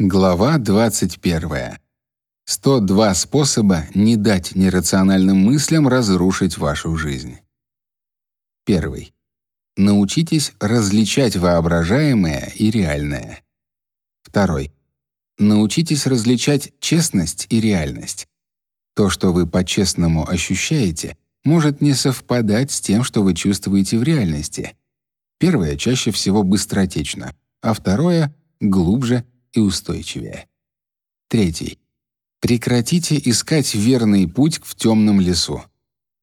Глава 21. 102 способа не дать нерациональным мыслям разрушить вашу жизнь. Первый. Научитесь различать воображаемое и реальное. Второй. Научитесь различать честность и реальность. То, что вы по-честному ощущаете, может не совпадать с тем, что вы чувствуете в реальности. Первое чаще всего быстротечно, а второе глубже и устойчивее. Третий. Прекратите искать верный путь в темном лесу.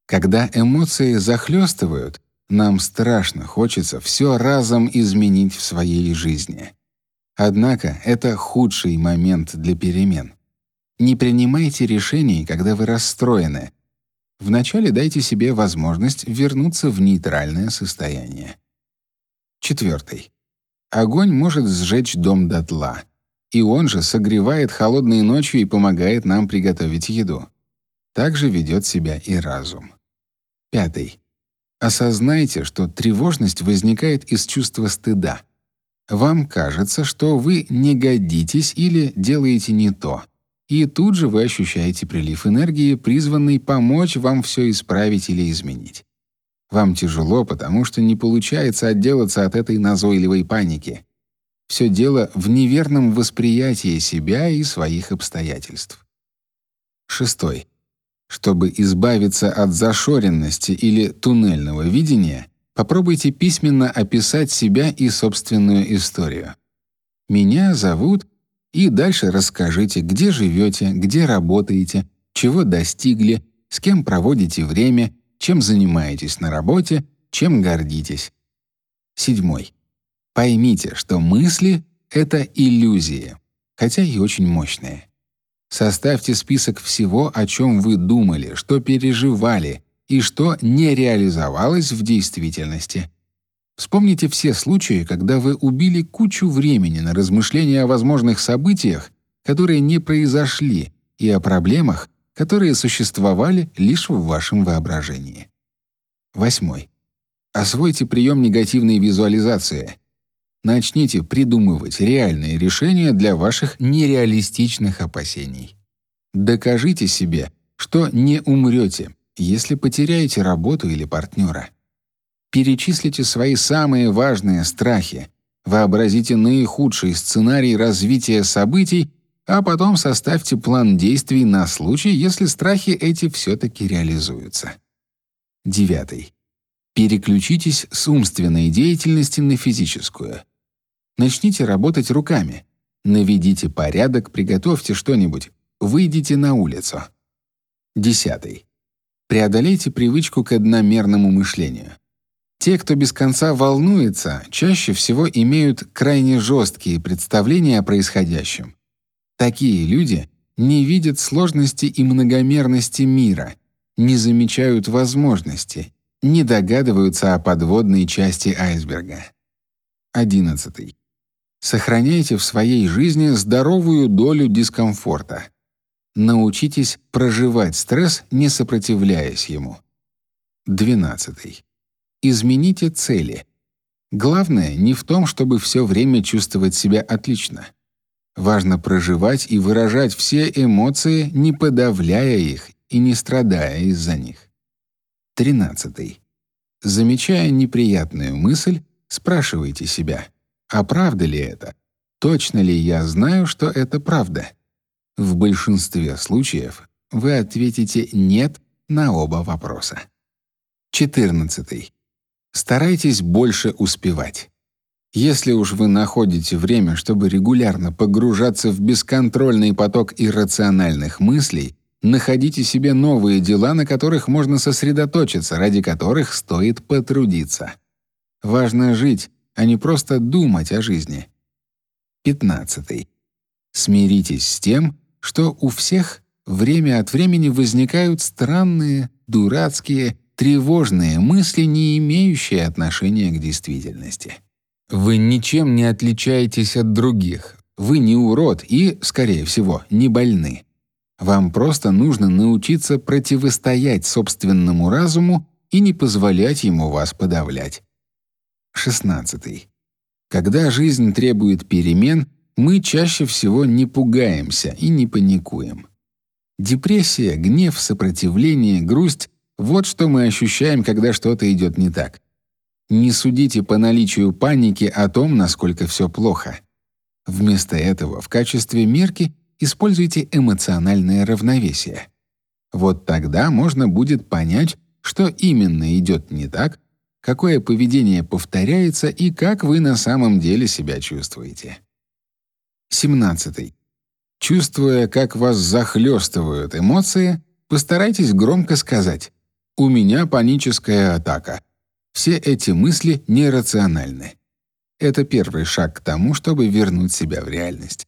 Когда эмоции захлестывают, нам страшно хочется все разом изменить в своей жизни. Однако это худший момент для перемен. Не принимайте решений, когда вы расстроены. Вначале дайте себе возможность вернуться в нейтральное состояние. Четвертый. Огонь может сжечь дом дотла и он же согревает холодной ночью и помогает нам приготовить еду. Так же ведет себя и разум. Пятый. Осознайте, что тревожность возникает из чувства стыда. Вам кажется, что вы не годитесь или делаете не то. И тут же вы ощущаете прилив энергии, призванный помочь вам все исправить или изменить. Вам тяжело, потому что не получается отделаться от этой назойливой паники. Все дело в неверном восприятии себя и своих обстоятельств. Шестой. Чтобы избавиться от зашоренности или туннельного видения, попробуйте письменно описать себя и собственную историю. Меня зовут и дальше расскажите, где живете, где работаете, чего достигли, с кем проводите время, чем занимаетесь на работе, чем гордитесь. Седьмой. Поймите, что мысли — это иллюзии, хотя и очень мощные. Составьте список всего, о чем вы думали, что переживали и что не реализовалось в действительности. Вспомните все случаи, когда вы убили кучу времени на размышления о возможных событиях, которые не произошли, и о проблемах, которые существовали лишь в вашем воображении. Восьмой. Освойте прием негативной визуализации — Начните придумывать реальные решения для ваших нереалистичных опасений. Докажите себе, что не умрете, если потеряете работу или партнера. Перечислите свои самые важные страхи, вообразите наихудший сценарий развития событий, а потом составьте план действий на случай, если страхи эти все-таки реализуются. Девятый. Переключитесь с умственной деятельности на физическую — Начните работать руками. Наведите порядок, приготовьте что-нибудь, выйдите на улицу. Десятый. Преодолейте привычку к одномерному мышлению. Те, кто без конца волнуется, чаще всего имеют крайне жесткие представления о происходящем. Такие люди не видят сложности и многомерности мира, не замечают возможности, не догадываются о подводной части айсберга. Одиннадцатый. Сохраняйте в своей жизни здоровую долю дискомфорта. Научитесь проживать стресс, не сопротивляясь ему. 12. Измените цели. Главное не в том, чтобы все время чувствовать себя отлично. Важно проживать и выражать все эмоции, не подавляя их и не страдая из-за них. 13. Замечая неприятную мысль, спрашивайте себя: а правда ли это? Точно ли я знаю, что это правда? В большинстве случаев вы ответите «нет» на оба вопроса. 14. Старайтесь больше успевать. Если уж вы находите время, чтобы регулярно погружаться в бесконтрольный поток иррациональных мыслей, находите себе новые дела, на которых можно сосредоточиться, ради которых стоит потрудиться. Важно жить, а не просто думать о жизни. 15. Смиритесь с тем, что у всех время от времени возникают странные, дурацкие, тревожные мысли, не имеющие отношения к действительности. Вы ничем не отличаетесь от других. Вы не урод и, скорее всего, не больны. Вам просто нужно научиться противостоять собственному разуму и не позволять ему вас подавлять. 16. Когда жизнь требует перемен, мы чаще всего не пугаемся и не паникуем. Депрессия, гнев, сопротивление, грусть — вот что мы ощущаем, когда что-то идет не так. Не судите по наличию паники о том, насколько все плохо. Вместо этого в качестве мерки используйте эмоциональное равновесие. Вот тогда можно будет понять, что именно идет не так, какое поведение повторяется и как вы на самом деле себя чувствуете. 17. Чувствуя, как вас захлестывают эмоции, постарайтесь громко сказать «У меня паническая атака». Все эти мысли нерациональны. Это первый шаг к тому, чтобы вернуть себя в реальность.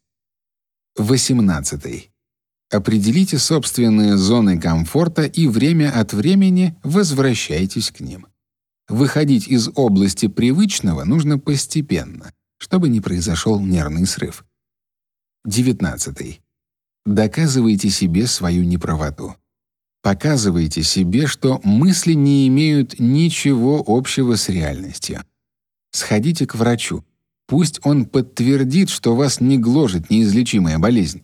18. Определите собственные зоны комфорта и время от времени возвращайтесь к ним. Выходить из области привычного нужно постепенно, чтобы не произошел нервный срыв. 19. Доказывайте себе свою неправоту. Показывайте себе, что мысли не имеют ничего общего с реальностью. Сходите к врачу. Пусть он подтвердит, что вас не гложет неизлечимая болезнь.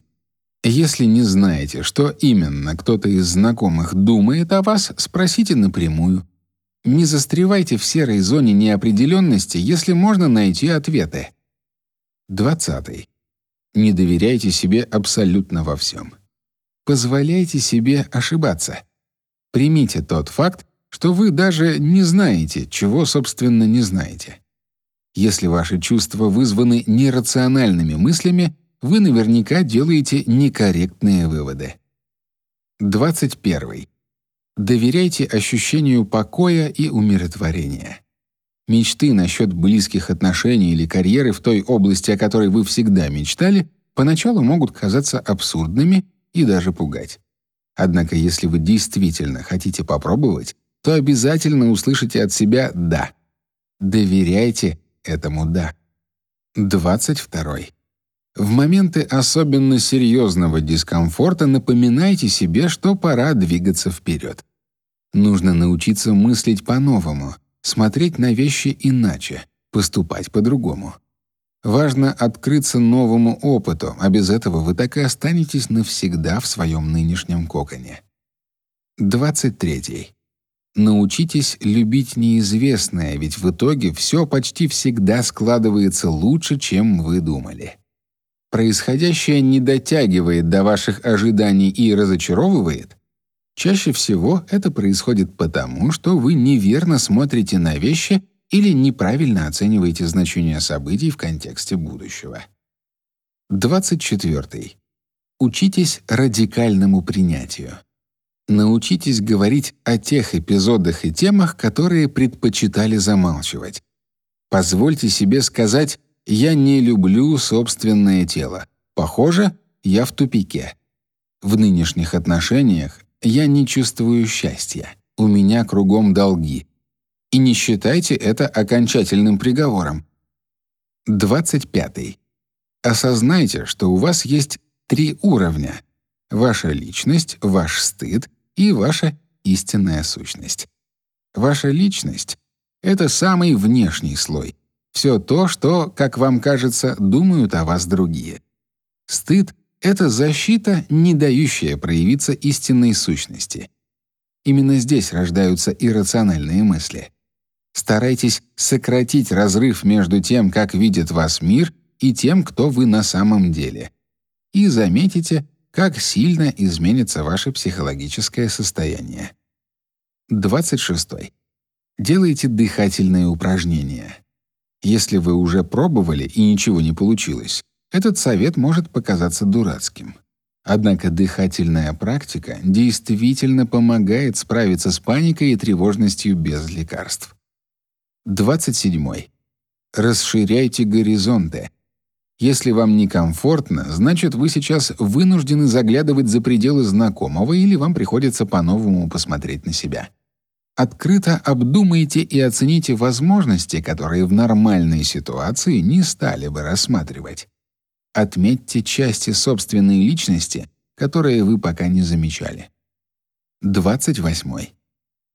Если не знаете, что именно кто-то из знакомых думает о вас, спросите напрямую. Не застревайте в серой зоне неопределенности, если можно найти ответы. 20. Не доверяйте себе абсолютно во всем. Позволяйте себе ошибаться. Примите тот факт, что вы даже не знаете, чего, собственно, не знаете. Если ваши чувства вызваны нерациональными мыслями, вы наверняка делаете некорректные выводы. 21. Доверяйте ощущению покоя и умиротворения. Мечты насчет близких отношений или карьеры в той области, о которой вы всегда мечтали, поначалу могут казаться абсурдными и даже пугать. Однако, если вы действительно хотите попробовать, то обязательно услышите от себя «да». Доверяйте этому «да». 22. В моменты особенно серьезного дискомфорта напоминайте себе, что пора двигаться вперед. Нужно научиться мыслить по-новому, смотреть на вещи иначе, поступать по-другому. Важно открыться новому опыту, а без этого вы так и останетесь навсегда в своем нынешнем коконе. 23. Научитесь любить неизвестное, ведь в итоге все почти всегда складывается лучше, чем вы думали. Происходящее не дотягивает до ваших ожиданий и разочаровывает. Чаще всего это происходит потому, что вы неверно смотрите на вещи или неправильно оцениваете значение событий в контексте будущего. 24. Учитесь радикальному принятию. Научитесь говорить о тех эпизодах и темах, которые предпочитали замалчивать. Позвольте себе сказать «я не люблю собственное тело». Похоже, я в тупике. В нынешних отношениях я не чувствую счастья. У меня кругом долги. И не считайте это окончательным приговором. 25. Осознайте, что у вас есть три уровня — ваша личность, ваш стыд и ваша истинная сущность. Ваша личность — это самый внешний слой, все то, что, как вам кажется, думают о вас другие. Стыд — это защита, не дающая проявиться истинной сущности. Именно здесь рождаются иррациональные мысли. Старайтесь сократить разрыв между тем, как видит вас мир, и тем, кто вы на самом деле. И заметите, как сильно изменится ваше психологическое состояние. 26. Делайте дыхательные упражнения. Если вы уже пробовали и ничего не получилось, этот совет может показаться дурацким. Однако дыхательная практика действительно помогает справиться с паникой и тревожностью без лекарств. 27. Расширяйте горизонты. Если вам некомфортно, значит, вы сейчас вынуждены заглядывать за пределы знакомого или вам приходится по-новому посмотреть на себя. Открыто обдумайте и оцените возможности, которые в нормальной ситуации не стали бы рассматривать. Отметьте части собственной личности, которые вы пока не замечали. 28.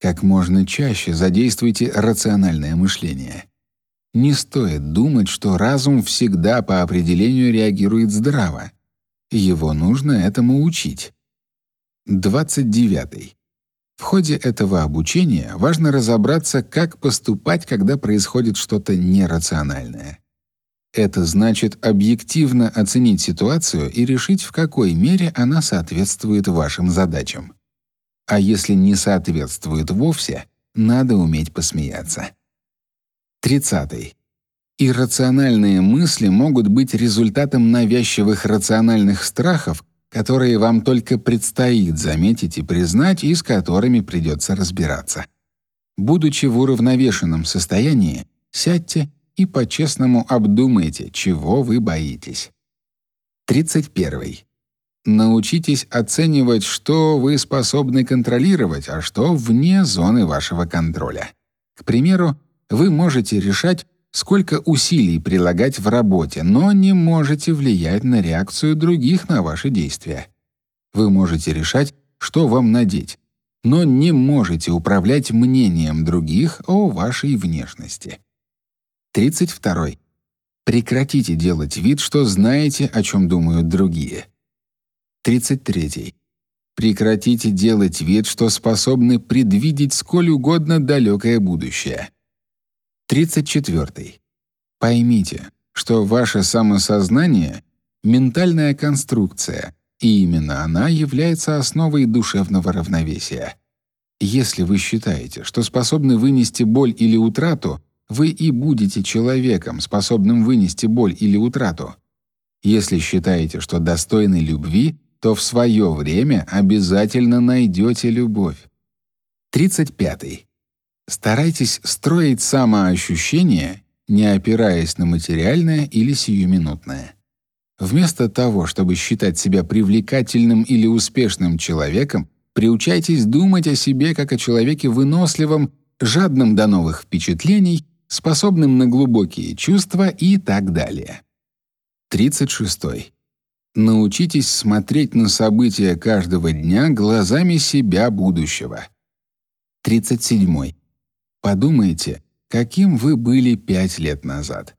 Как можно чаще задействуйте рациональное мышление. Не стоит думать, что разум всегда по определению реагирует здраво. Его нужно этому учить. 29. В ходе этого обучения важно разобраться, как поступать, когда происходит что-то нерациональное. Это значит объективно оценить ситуацию и решить, в какой мере она соответствует вашим задачам. А если не соответствует вовсе, надо уметь посмеяться. 30. Иррациональные мысли могут быть результатом навязчивых рациональных страхов, которые вам только предстоит заметить и признать, и с которыми придется разбираться. Будучи в уравновешенном состоянии, сядьте и по-честному обдумайте, чего вы боитесь. 31. Научитесь оценивать, что вы способны контролировать, а что вне зоны вашего контроля. К примеру, вы можете решать, сколько усилий прилагать в работе, но не можете влиять на реакцию других на ваши действия. Вы можете решать, что вам надеть, но не можете управлять мнением других о вашей внешности. 32. Прекратите делать вид, что знаете, о чем думают другие. 33. Прекратите делать вид, что способны предвидеть сколь угодно далекое будущее. 34. Поймите, что ваше самосознание ментальная конструкция, и именно она является основой душевного равновесия. Если вы считаете, что способны вынести боль или утрату, вы и будете человеком, способным вынести боль или утрату. Если считаете, что достойны любви, то в свое время обязательно найдете любовь. 35. Старайтесь строить самоощущение, не опираясь на материальное или сиюминутное. Вместо того, чтобы считать себя привлекательным или успешным человеком, приучайтесь думать о себе как о человеке выносливом, жадном до новых впечатлений способным на глубокие чувства и так далее. 36. Научитесь смотреть на события каждого дня глазами себя будущего. 37. Подумайте, каким вы были пять лет назад.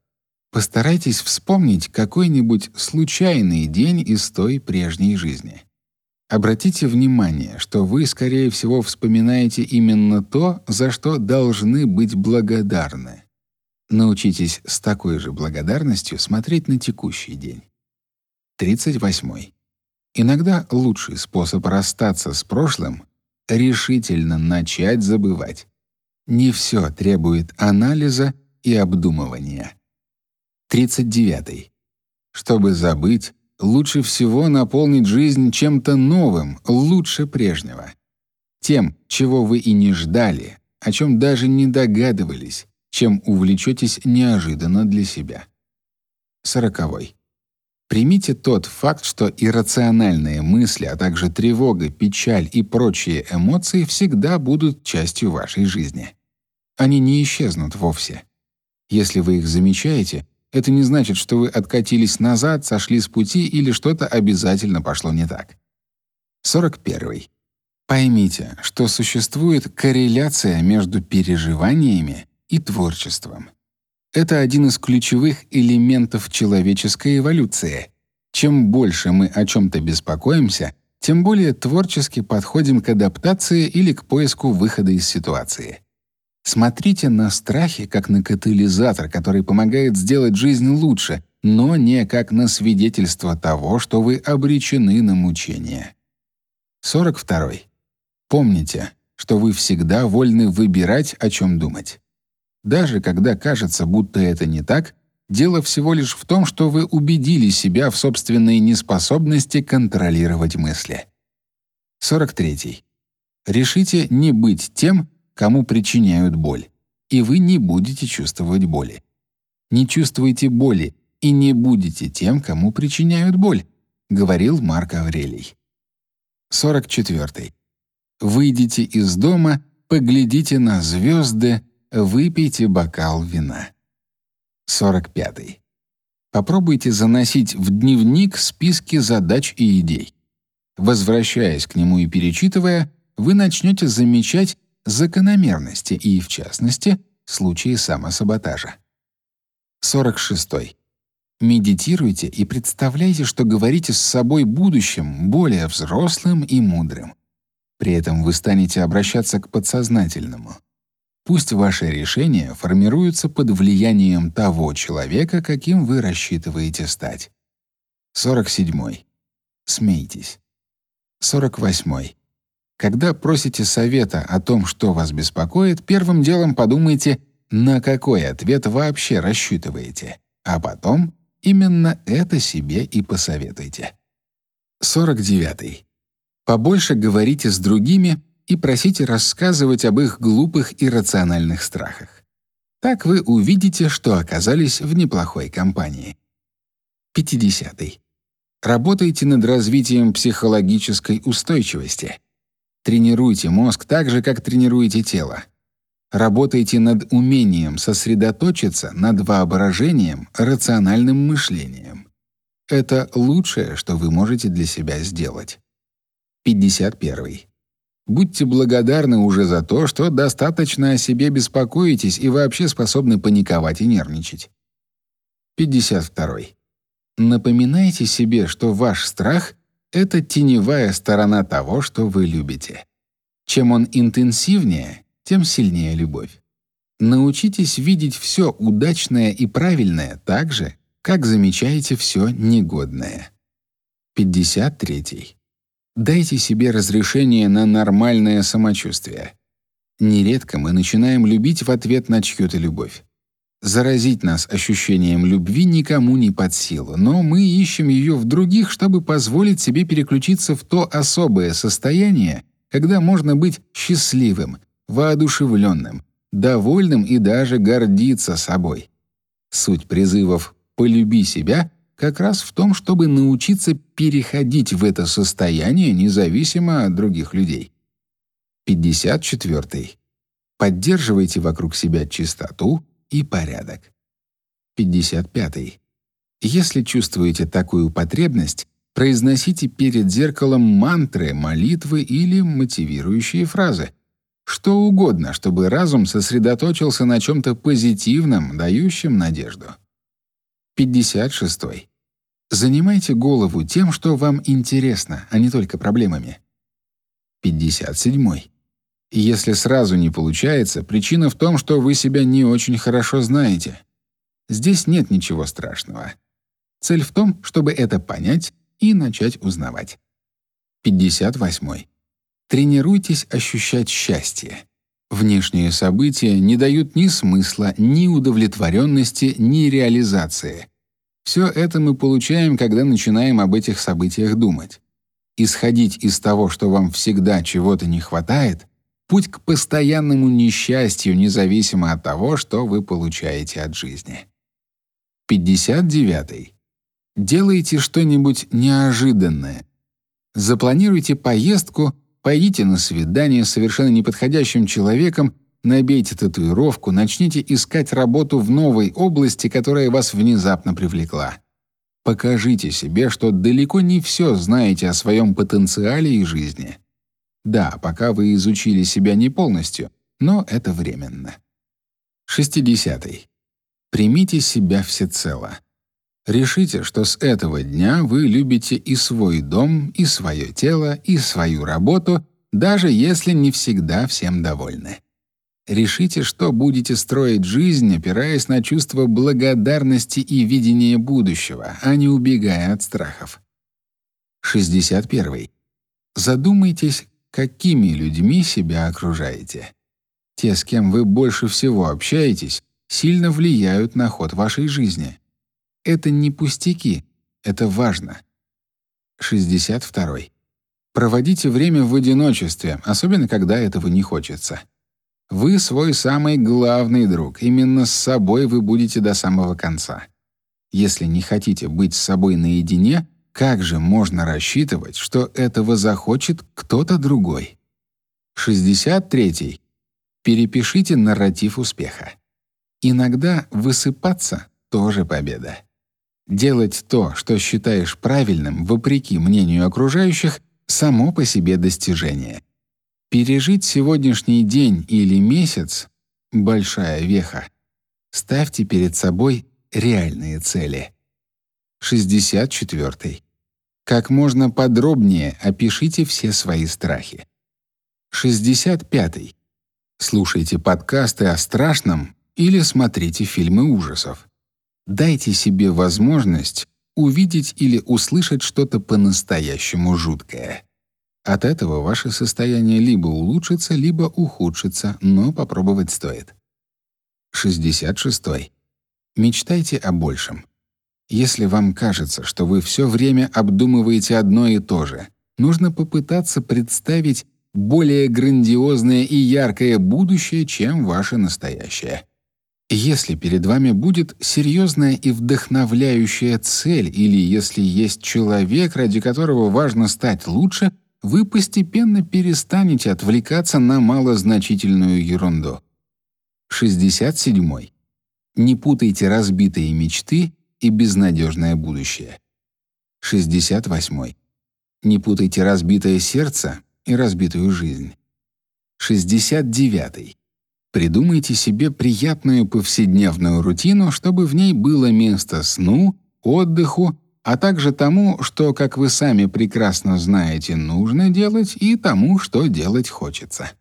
Постарайтесь вспомнить какой-нибудь случайный день из той прежней жизни. Обратите внимание, что вы, скорее всего, вспоминаете именно то, за что должны быть благодарны. Научитесь с такой же благодарностью смотреть на текущий день. 38. Иногда лучший способ расстаться с прошлым — решительно начать забывать. Не все требует анализа и обдумывания. 39. Чтобы забыть, лучше всего наполнить жизнь чем-то новым, лучше прежнего. Тем, чего вы и не ждали, о чем даже не догадывались, чем увлечетесь неожиданно для себя. Сороковой. Примите тот факт, что иррациональные мысли, а также тревога, печаль и прочие эмоции всегда будут частью вашей жизни. Они не исчезнут вовсе. Если вы их замечаете, это не значит, что вы откатились назад, сошли с пути или что-то обязательно пошло не так. 41. Поймите, что существует корреляция между переживаниями и творчеством. Это один из ключевых элементов человеческой эволюции. Чем больше мы о чем то беспокоимся, тем более творчески подходим к адаптации или к поиску выхода из ситуации. Смотрите на страхи как на катализатор, который помогает сделать жизнь лучше, но не как на свидетельство того, что вы обречены на мучения. 42. Помните, что вы всегда вольны выбирать, о чем думать. Даже когда кажется, будто это не так, дело всего лишь в том, что вы убедили себя в собственной неспособности контролировать мысли. 43. Решите не быть тем, кому причиняют боль, и вы не будете чувствовать боли. Не чувствуйте боли и не будете тем, кому причиняют боль, говорил Марк Аврелий. 44. Выйдите из дома, поглядите на звезды, выпейте бокал вина. 45. Попробуйте заносить в дневник списки задач и идей. Возвращаясь к нему и перечитывая, вы начнете замечать закономерности и, в частности, случаи самосаботажа. 46. Медитируйте и представляйте, что говорите с собой будущим, более взрослым и мудрым. При этом вы станете обращаться к подсознательному. Пусть ваши решения формируются под влиянием того человека, каким вы рассчитываете стать. 47. Смейтесь. 48. Когда просите совета о том, что вас беспокоит, первым делом подумайте, на какой ответ вообще рассчитываете, а потом именно это себе и посоветуйте. 49. Побольше говорите с другими и просите рассказывать об их глупых и рациональных страхах. Так вы увидите, что оказались в неплохой компании. 50. Работайте над развитием психологической устойчивости. Тренируйте мозг так же, как тренируете тело. Работайте над умением сосредоточиться над воображением, рациональным мышлением. Это лучшее, что вы можете для себя сделать. 51. Будьте благодарны уже за то, что достаточно о себе беспокоитесь и вообще способны паниковать и нервничать. 52. Напоминайте себе, что ваш страх — это теневая сторона того, что вы любите. Чем он интенсивнее, тем сильнее любовь. Научитесь видеть все удачное и правильное так же, как замечаете все негодное. 53. Дайте себе разрешение на нормальное самочувствие. Нередко мы начинаем любить в ответ на чью-то любовь. Заразить нас ощущением любви никому не под силу, но мы ищем ее в других, чтобы позволить себе переключиться в то особое состояние, когда можно быть счастливым, воодушевленным, довольным и даже гордиться собой. Суть призывов «полюби себя» как раз в том, чтобы научиться переходить в это состояние независимо от других людей. 54. Поддерживайте вокруг себя чистоту, и порядок. 55. Если чувствуете такую потребность, произносите перед зеркалом мантры, молитвы или мотивирующие фразы. Что угодно, чтобы разум сосредоточился на чем то позитивном, дающем надежду. 56. Занимайте голову тем, что вам интересно, а не только проблемами. 57. Если сразу не получается, причина в том, что вы себя не очень хорошо знаете. Здесь нет ничего страшного. Цель в том, чтобы это понять и начать узнавать. 58. Тренируйтесь ощущать счастье. Внешние события не дают ни смысла, ни удовлетворенности, ни реализации. Все это мы получаем, когда начинаем об этих событиях думать. Исходить из того, что вам всегда чего-то не хватает, Путь к постоянному несчастью, независимо от того, что вы получаете от жизни. 59. Делайте что-нибудь неожиданное. Запланируйте поездку, пойдите на свидание с совершенно неподходящим человеком, набейте татуировку, начните искать работу в новой области, которая вас внезапно привлекла. Покажите себе, что далеко не все знаете о своем потенциале и жизни. Да, пока вы изучили себя не полностью, но это временно. 60. -й. Примите себя всецело. Решите, что с этого дня вы любите и свой дом, и свое тело, и свою работу, даже если не всегда всем довольны. Решите, что будете строить жизнь, опираясь на чувство благодарности и видение будущего, а не убегая от страхов. 61. Задумайтесь, какими людьми себя окружаете. Те, с кем вы больше всего общаетесь, сильно влияют на ход вашей жизни. Это не пустяки, это важно. 62. Проводите время в одиночестве, особенно когда этого не хочется. Вы свой самый главный друг. Именно с собой вы будете до самого конца. Если не хотите быть с собой наедине, как же можно рассчитывать, что этого захочет кто-то другой? 63. Перепишите нарратив успеха. Иногда высыпаться тоже победа. Делать то, что считаешь правильным, вопреки мнению окружающих, само по себе достижение. Пережить сегодняшний день или месяц большая веха. Ставьте перед собой реальные цели. 64. Как можно подробнее опишите все свои страхи. 65. Слушайте подкасты о страшном или смотрите фильмы ужасов. Дайте себе возможность увидеть или услышать что-то по-настоящему жуткое. От этого ваше состояние либо улучшится, либо ухудшится, но попробовать стоит. 66. Мечтайте о большем. Если вам кажется, что вы все время обдумываете одно и то же, нужно попытаться представить более грандиозное и яркое будущее, чем ваше настоящее. Если перед вами будет серьезная и вдохновляющая цель или если есть человек, ради которого важно стать лучше, вы постепенно перестанете отвлекаться на малозначительную ерунду. 67. Не путайте разбитые мечты и безнадежное будущее. 68. Не путайте разбитое сердце и разбитую жизнь. 69. Придумайте себе приятную повседневную рутину, чтобы в ней было место сну, отдыху, а также тому, что, как вы сами прекрасно знаете, нужно делать, и тому, что делать хочется.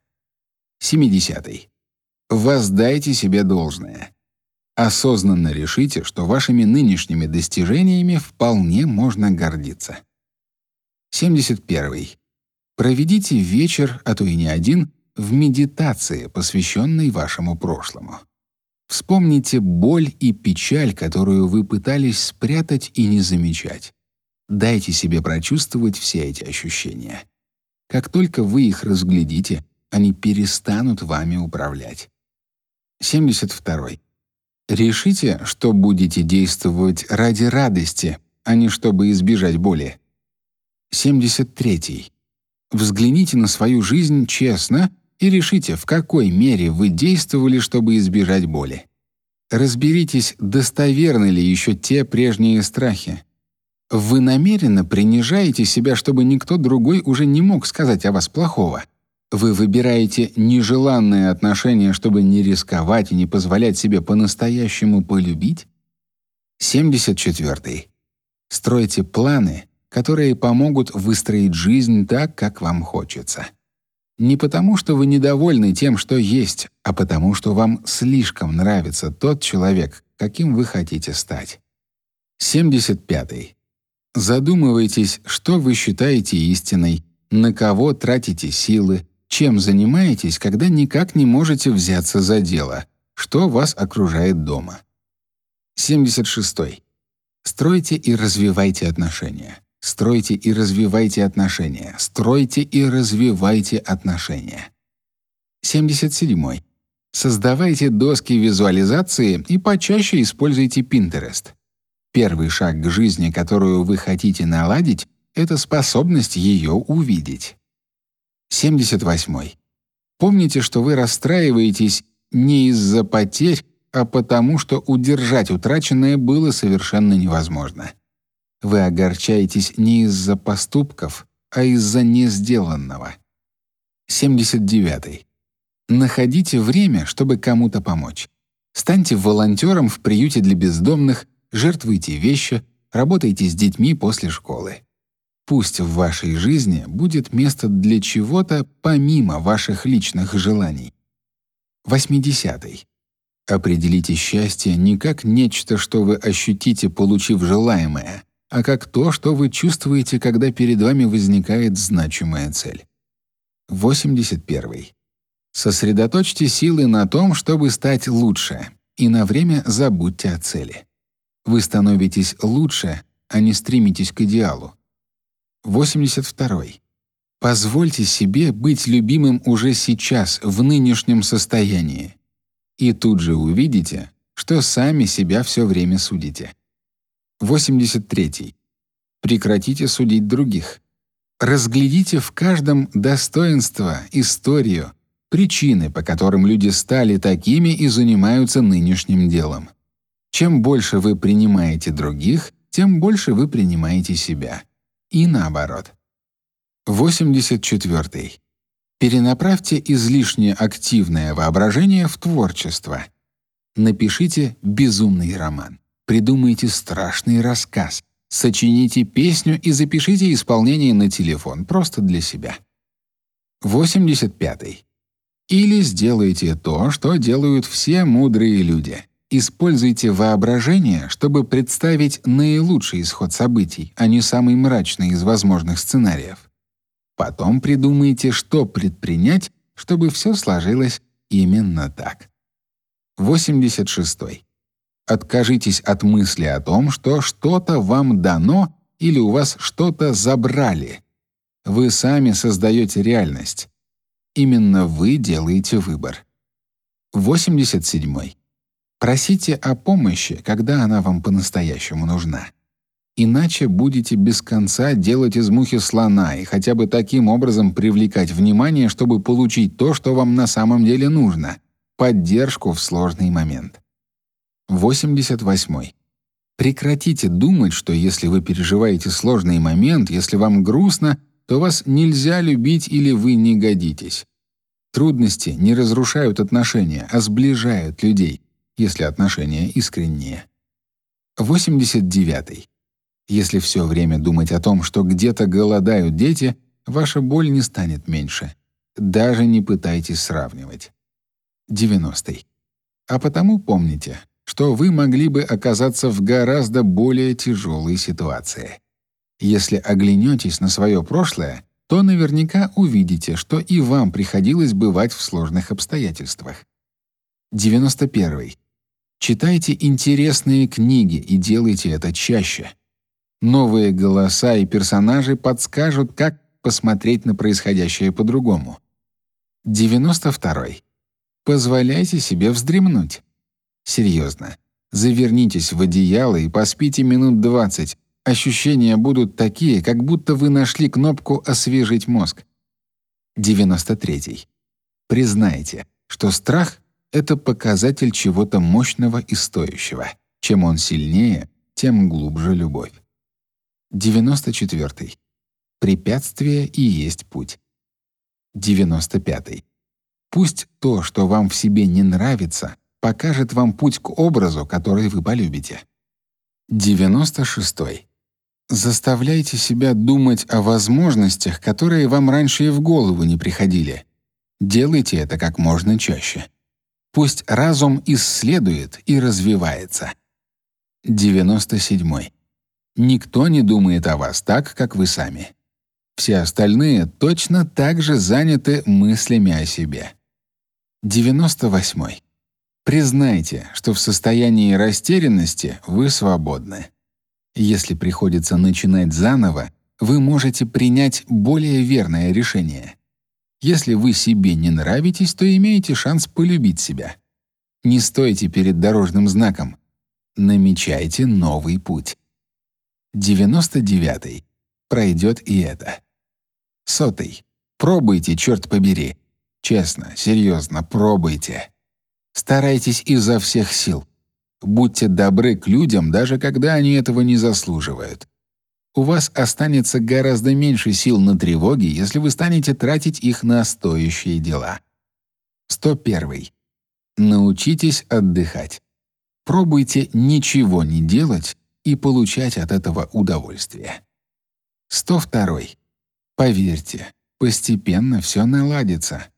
70. Воздайте себе должное. Осознанно решите, что вашими нынешними достижениями вполне можно гордиться. 71. Проведите вечер, а то и не один, в медитации, посвященной вашему прошлому. Вспомните боль и печаль, которую вы пытались спрятать и не замечать. Дайте себе прочувствовать все эти ощущения. Как только вы их разглядите, они перестанут вами управлять. 72. Решите, что будете действовать ради радости, а не чтобы избежать боли. 73. Взгляните на свою жизнь честно и решите, в какой мере вы действовали, чтобы избежать боли. Разберитесь, достоверны ли еще те прежние страхи. Вы намеренно принижаете себя, чтобы никто другой уже не мог сказать о вас плохого. Вы выбираете нежеланные отношения, чтобы не рисковать и не позволять себе по-настоящему полюбить? 74. Стройте планы, которые помогут выстроить жизнь так, как вам хочется. Не потому, что вы недовольны тем, что есть, а потому, что вам слишком нравится тот человек, каким вы хотите стать. 75. Задумывайтесь, что вы считаете истиной, на кого тратите силы, чем занимаетесь, когда никак не можете взяться за дело? Что вас окружает дома? 76. Стройте и развивайте отношения. Стройте и развивайте отношения. Стройте и развивайте отношения. 77. Создавайте доски визуализации и почаще используйте Pinterest. Первый шаг к жизни, которую вы хотите наладить, это способность ее увидеть. 78. Помните, что вы расстраиваетесь не из-за потерь, а потому, что удержать утраченное было совершенно невозможно. Вы огорчаетесь не из-за поступков, а из-за несделанного. 79. Находите время, чтобы кому-то помочь. Станьте волонтером в приюте для бездомных, жертвуйте вещи, работайте с детьми после школы. Пусть в вашей жизни будет место для чего-то помимо ваших личных желаний. 80. -й. Определите счастье не как нечто, что вы ощутите, получив желаемое, а как то, что вы чувствуете, когда перед вами возникает значимая цель. 81. Сосредоточьте силы на том, чтобы стать лучше, и на время забудьте о цели. Вы становитесь лучше, а не стремитесь к идеалу. 82. Позвольте себе быть любимым уже сейчас, в нынешнем состоянии. И тут же увидите, что сами себя все время судите. 83. Прекратите судить других. Разглядите в каждом достоинство, историю, причины, по которым люди стали такими и занимаются нынешним делом. Чем больше вы принимаете других, тем больше вы принимаете себя и наоборот. 84. Перенаправьте излишне активное воображение в творчество. Напишите безумный роман. Придумайте страшный рассказ, сочините песню и запишите исполнение на телефон просто для себя. 85. -й. Или сделайте то, что делают все мудрые люди. Используйте воображение, чтобы представить наилучший исход событий, а не самый мрачный из возможных сценариев. Потом придумайте, что предпринять, чтобы все сложилось именно так. 86. -й. Откажитесь от мысли о том, что что-то вам дано или у вас что-то забрали. Вы сами создаете реальность. Именно вы делаете выбор. 87. -й. Просите о помощи, когда она вам по-настоящему нужна. Иначе будете без конца делать из мухи слона и хотя бы таким образом привлекать внимание, чтобы получить то, что вам на самом деле нужно поддержку в сложный момент. 88. Прекратите думать, что если вы переживаете сложный момент, если вам грустно, то вас нельзя любить или вы не годитесь. Трудности не разрушают отношения, а сближают людей, если отношения искренние. 89. Если все время думать о том, что где-то голодают дети, ваша боль не станет меньше. Даже не пытайтесь сравнивать. 90. А потому помните, что вы могли бы оказаться в гораздо более тяжелой ситуации. Если оглянетесь на свое прошлое, то наверняка увидите, что и вам приходилось бывать в сложных обстоятельствах. 91. Читайте интересные книги и делайте это чаще. Новые голоса и персонажи подскажут, как посмотреть на происходящее по-другому. 92. Позволяйте себе вздремнуть. Серьезно. Завернитесь в одеяло и поспите минут 20. Ощущения будут такие, как будто вы нашли кнопку «Освежить мозг». 93. Признайте, что страх — это показатель чего-то мощного и стоящего. Чем он сильнее, тем глубже любовь. 94. Препятствие и есть путь. 95. Пусть то, что вам в себе не нравится, покажет вам путь к образу, который вы полюбите. 96. Заставляйте себя думать о возможностях, которые вам раньше и в голову не приходили. Делайте это как можно чаще. Пусть разум исследует и развивается. 97. Никто не думает о вас так, как вы сами. Все остальные точно так же заняты мыслями о себе. 98. Признайте, что в состоянии растерянности вы свободны. Если приходится начинать заново, вы можете принять более верное решение. Если вы себе не нравитесь, то имеете шанс полюбить себя. Не стойте перед дорожным знаком. Намечайте новый путь. 99. Пройдет и это. Сотый. Пробуйте, черт побери. Честно, серьезно, пробуйте. Старайтесь изо всех сил. Будьте добры к людям, даже когда они этого не заслуживают. У вас останется гораздо меньше сил на тревоги, если вы станете тратить их на стоящие дела. 101. Научитесь отдыхать. Пробуйте ничего не делать и получать от этого удовольствие. 102. Поверьте, постепенно все наладится.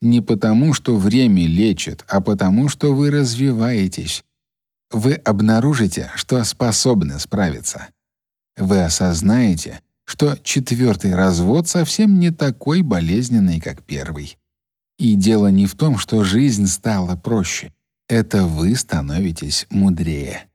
Не потому, что время лечит, а потому, что вы развиваетесь. Вы обнаружите, что способны справиться. Вы осознаете, что четвертый развод совсем не такой болезненный, как первый. И дело не в том, что жизнь стала проще. Это вы становитесь мудрее.